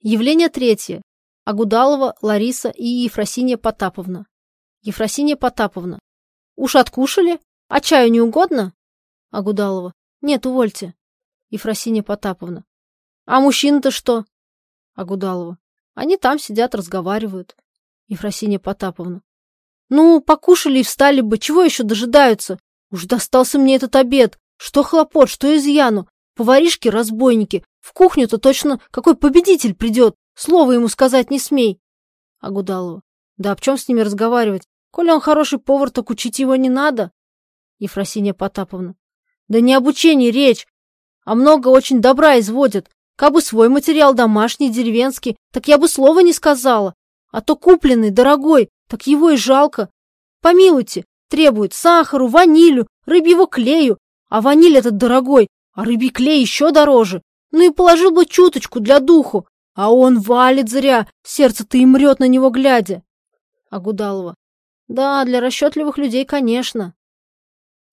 Явление третье. Агудалова, Лариса и Ефросинья Потаповна. Ефросинья Потаповна. Уж откушали? А чаю не угодно? Агудалова. Нет, увольте. Ефросинья Потаповна. А мужчины-то что? Агудалова. Они там сидят, разговаривают. Ефросинья Потаповна. Ну, покушали и встали бы, чего еще дожидаются? Уж достался мне этот обед. Что хлопот, что изъяну. Поваришки-разбойники. В кухню-то точно какой победитель придет. Слово ему сказать не смей. Агудалова. Да об чем с ними разговаривать? Коли он хороший повар, так учить его не надо. Ефросинья Потаповна. Да не обучение речь, а много очень добра изводят. Кабы свой материал домашний, деревенский, так я бы слова не сказала. А то купленный, дорогой, так его и жалко. Помилуйте, требует сахару, ванилю, рыбьего клею. А ваниль этот дорогой, а рыбий клей еще дороже. Ну и положил бы чуточку для духу. А он валит зря, сердце-то и мрет на него глядя. Агудалова. Да, для расчетливых людей, конечно.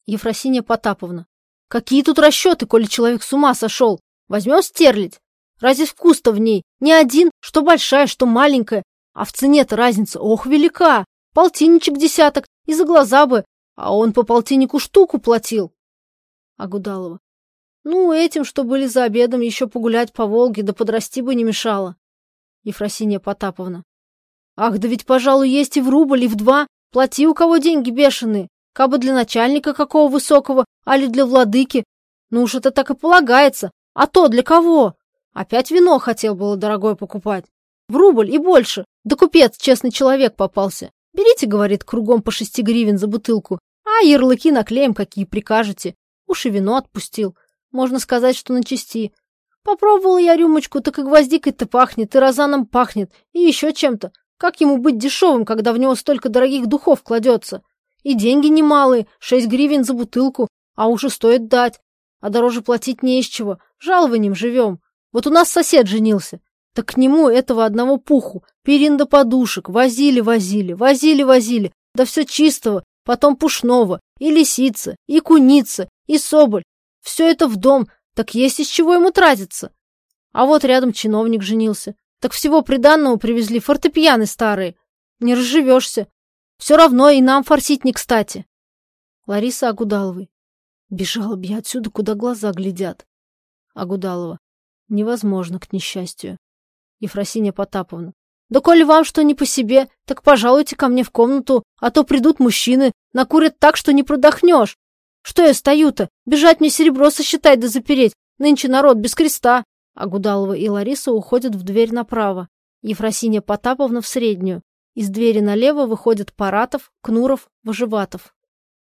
Ефросинья Потаповна. Какие тут расчеты, коли человек с ума сошел? Возьмем стерлить. Разве вкус-то в ней не один, что большая, что маленькая, а в цене-то разница, ох, велика. Полтинничек десяток, и за глаза бы, а он по полтиннику штуку платил. Агудалова. Ну, этим, что были за обедом, еще погулять по Волге, да подрасти бы не мешало. Ефросинья Потаповна. Ах, да ведь, пожалуй, есть и в рубль, и в два. Плати, у кого деньги бешеные. Кабы для начальника какого высокого, али для владыки. Ну уж это так и полагается. А то для кого? Опять вино хотел было дорогое покупать. В рубль и больше. Да купец, честный человек попался. Берите, говорит, кругом по шести гривен за бутылку. А ярлыки наклеим, какие прикажете. Уж и вино отпустил. Можно сказать, что на чести. Попробовала я рюмочку, так и гвоздикой-то пахнет, и розаном пахнет, и еще чем-то. Как ему быть дешевым, когда в него столько дорогих духов кладется? И деньги немалые, шесть гривен за бутылку, а уже стоит дать. А дороже платить не из чего, жалованием живем. Вот у нас сосед женился. Так к нему этого одного пуху, перин до подушек, возили-возили, возили-возили, да все чистого, потом пушного, и лисица, и куница, и соболь. Все это в дом, так есть из чего ему тратиться. А вот рядом чиновник женился. Так всего приданного привезли фортепианы старые. Не разживешься. Все равно и нам форсить не кстати. Лариса Агудаловой. Бежала бы я отсюда, куда глаза глядят. Агудалова. Невозможно, к несчастью. Ефросинья Потаповна. Да коли вам что не по себе, так пожалуйте ко мне в комнату, а то придут мужчины, накурят так, что не продохнешь. Что я стою-то? Бежать мне серебро сосчитать да запереть. Нынче народ без креста. Агудалова и Лариса уходят в дверь направо. Ефросинья Потаповна в среднюю. Из двери налево выходят Паратов, Кнуров, Выживатов.